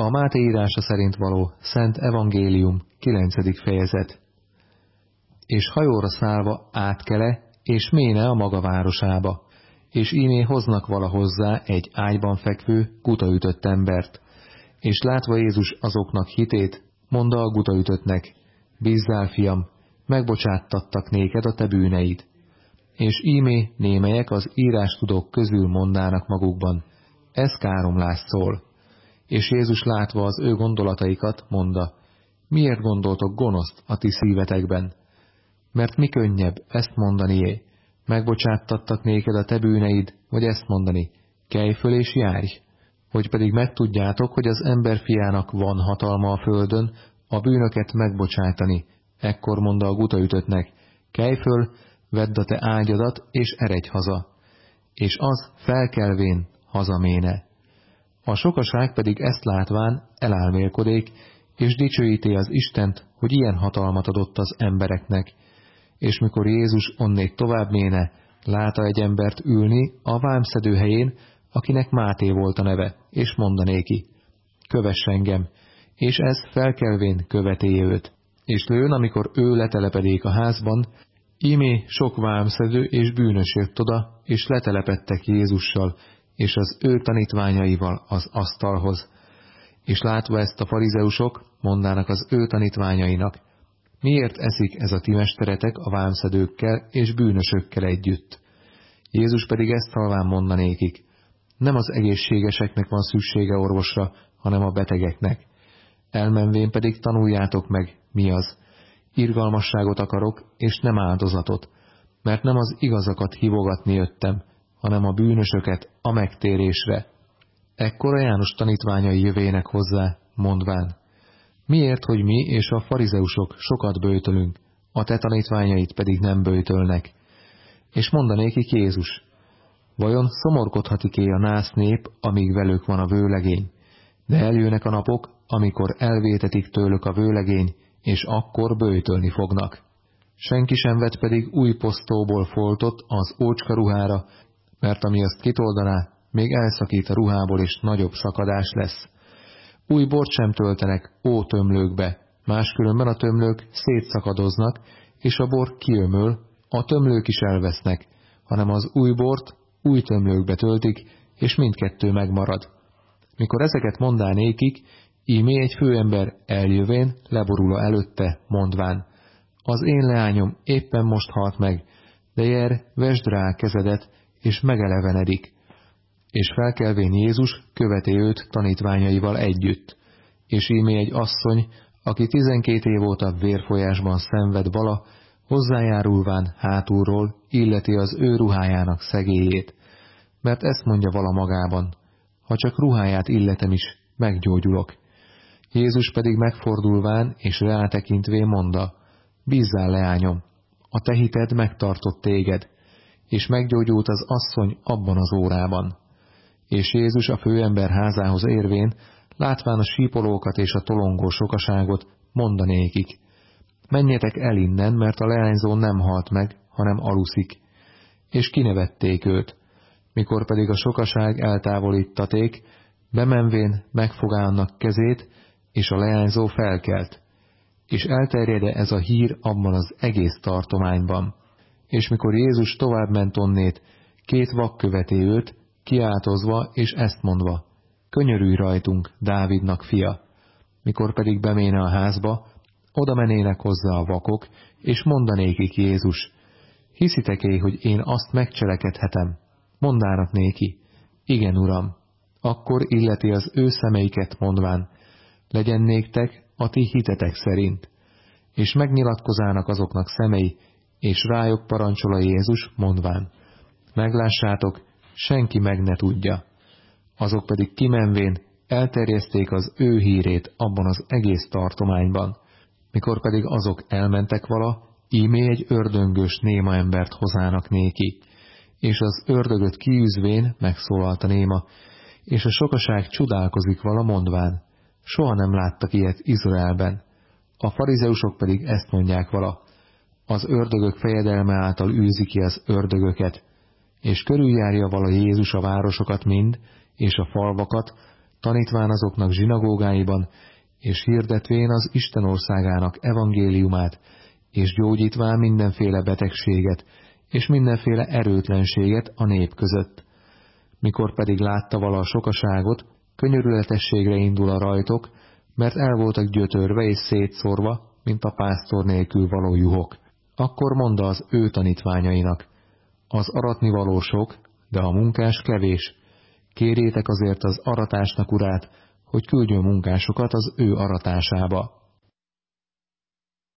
A Máté írása szerint való Szent Evangélium 9. fejezet És hajóra szállva átkele, és méne a maga városába, és ímé hoznak vala hozzá egy ágyban fekvő, gutaütött embert, és látva Jézus azoknak hitét, mondta a gutaütöttnek, bízzál, fiam, megbocsáttattak néked a te bűneid. És ímé némelyek az írástudók közül mondának magukban, ez káromlás szól. És Jézus látva az ő gondolataikat, mondta, miért gondoltok gonoszt a ti szívetekben? Mert mi könnyebb ezt mondanié, megbocsáttattak néked a te bűneid, vagy ezt mondani, kelj föl és járj, hogy pedig megtudjátok, hogy az ember fiának van hatalma a földön, a bűnöket megbocsátani. Ekkor mondta a gutaütöttnek, kelj föl, vedd a te ágyadat, és eredj haza. És az felkelvén hazaméne. A sokaság pedig ezt látván elálmélkodék, és dicsőíti az Istent, hogy ilyen hatalmat adott az embereknek. És mikor Jézus onnét tovább méne, láta egy embert ülni a vámszedő helyén, akinek Máté volt a neve, és mondanéki, kövess engem, és ez felkelvén követé őt. És lőn, amikor ő letelepedik a házban, ímé sok vámszedő és bűnös jött oda, és letelepettek Jézussal, és az ő tanítványaival az asztalhoz. És látva ezt a farizeusok, mondának az ő tanítványainak, miért eszik ez a ti mesteretek a vámszedőkkel és bűnösökkel együtt? Jézus pedig ezt halván mondanékik, nem az egészségeseknek van szüksége orvosra, hanem a betegeknek. Elmenvén pedig tanuljátok meg, mi az. Irgalmasságot akarok, és nem áldozatot, mert nem az igazakat hívogatni jöttem, hanem a bűnösöket a megtérésre. Ekkor a János tanítványai jövének hozzá, mondván, miért, hogy mi és a farizeusok sokat bőtölünk, a te tanítványait pedig nem bőtölnek? És mondanékik Jézus, vajon szomorkodhatik-é a nász nép, amíg velük van a vőlegény? De eljönnek a napok, amikor elvétetik tőlük a vőlegény, és akkor bőtölni fognak. Senki sem vett pedig új posztóból foltot az ócska ruhára, mert ami azt kitoldaná, még elszakít a ruhából, és nagyobb szakadás lesz. Új bort sem töltenek ó tömlőkbe, máskülönben a tömlők szétszakadoznak, és a bor kiömöl, a tömlők is elvesznek, hanem az új bort új tömlőkbe töltik, és mindkettő megmarad. Mikor ezeket mondá nékik, ímé egy főember eljövén leborul előtte, mondván, az én leányom éppen most halt meg, de jer, vesd rá kezedet, és megelevenedik. És felkelvén Jézus követi őt tanítványaival együtt, és ímé egy asszony, aki tizenkét év óta vérfolyásban szenved vala, hozzájárulván hátulról illeti az ő ruhájának szegélyét, mert ezt mondja vala magában, ha csak ruháját illetem is, meggyógyulok. Jézus pedig megfordulván és rátekintvén mondta, bízzál leányom, a te hited megtartott téged, és meggyógyult az asszony abban az órában. És Jézus a főember házához érvén, látván a sípolókat és a tolongó sokaságot, mondanékik, menjetek el innen, mert a leányzó nem halt meg, hanem aluszik. És kinevették őt. Mikor pedig a sokaság eltávolítaték, bemenvén megfogálnak kezét, és a leányzó felkelt. És elterjede ez a hír abban az egész tartományban. És mikor Jézus tovább ment onnét, két vak követé őt, kiáltozva és ezt mondva, könyörülj rajtunk, Dávidnak fia. Mikor pedig beméne a házba, oda menének hozzá a vakok, és mondanékik Jézus, hiszitek-é, hogy én azt megcselekedhetem? Mondának néki, igen, uram. Akkor illeti az ő szemeiket mondván, legyen néktek a ti hitetek szerint. És megnyilatkozának azoknak szemei, és rájuk parancsol a Jézus, mondván, meglássátok, senki meg ne tudja. Azok pedig kimenvén elterjeszték az ő hírét abban az egész tartományban, mikor pedig azok elmentek vala, ímé egy ördöngös néma embert hozának néki, és az ördögöt kiűzvén megszólalt a néma, és a sokaság csodálkozik vala mondván, soha nem láttak ilyet Izraelben. A farizeusok pedig ezt mondják vala, az ördögök fejedelme által űzi ki az ördögöket, és körüljárja vala Jézus a városokat mind, és a falvakat, tanítván azoknak zsinagógáiban, és hirdetvén az Isten országának evangéliumát, és gyógyítván mindenféle betegséget, és mindenféle erőtlenséget a nép között. Mikor pedig látta vala a sokaságot, könyörületességre indul a rajtok, mert el voltak gyötörve és szétszórva, mint a pásztor nélkül való juhok. Akkor mondta az ő tanítványainak, az aratni való sok, de a munkás kevés. Kérjétek azért az aratásnak urát, hogy küldjön munkásokat az ő aratásába.